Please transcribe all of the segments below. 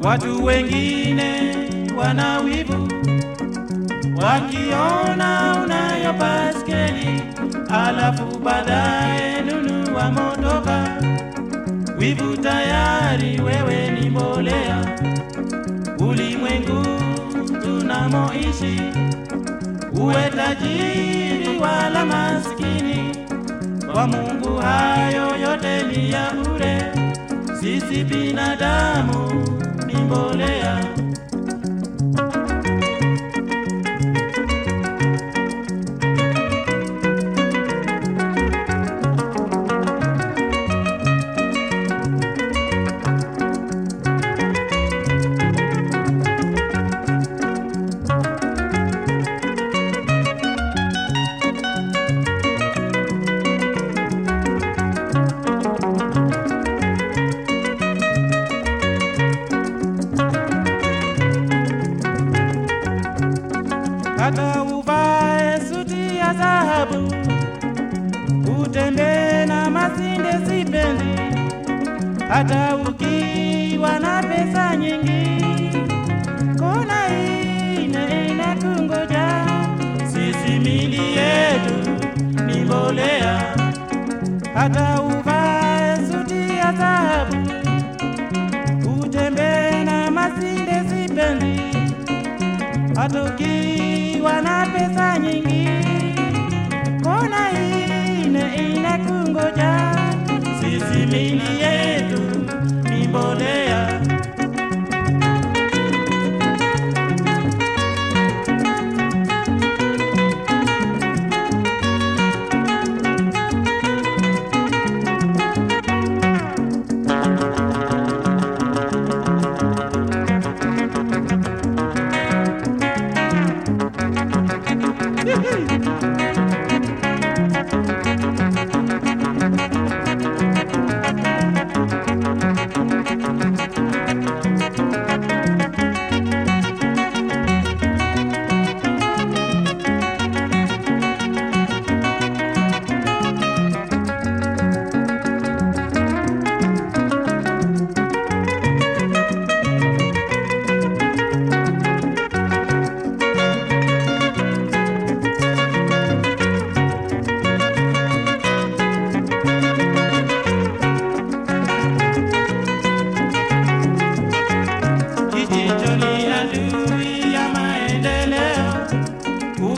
Watu wengine wana wivu wakiona unayo baskeli, alafu baadaye nunua motoka. Wivu tayari wewe ni mbolea ulimwengu tunamoishi uwe tajiri wala maskini, kwa Mungu hayo yote ni ya bure. Sisi binadamu ni mbolea. Hata uvae suti ya dhahabu, utembee na masinde sipendi, hata ukiwa na pesa nyingi, kona ine inakungoja. Sisi mili yetu ni mbolea, hata ukiwa na pesa nyingi, kona ine inakungoja. Sisi mili yetu ni mbolea.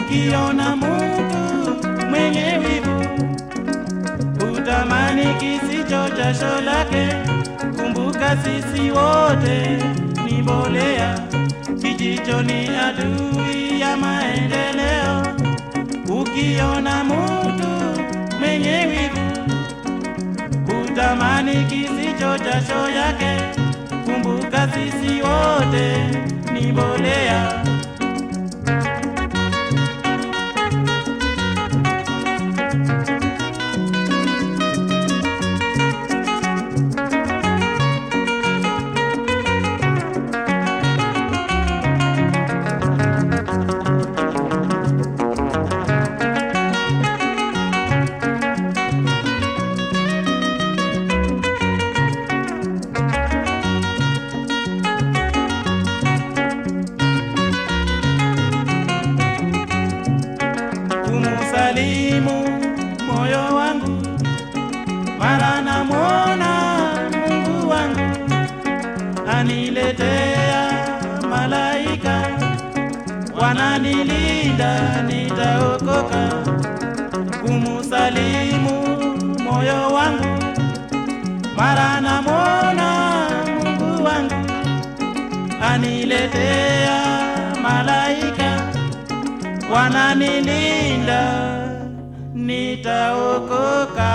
Ukiona mtu mwenye wivu, utamani kisicho jasho lake. Kumbuka sisi wote ni mbolea. Kijicho ni adui ya maendeleo. Ukiona mtu mwenye wivu, utamani kisicho jasho yake. Kumbuka sisi wote ni mbolea. Moyo wangu, mara namwona Mungu wangu aniletea malaika, wananilinda nitaokoka. Kumusalimu moyo wangu, mara namwona Mungu wangu aniletea malaika wananilinda, nitaokoka.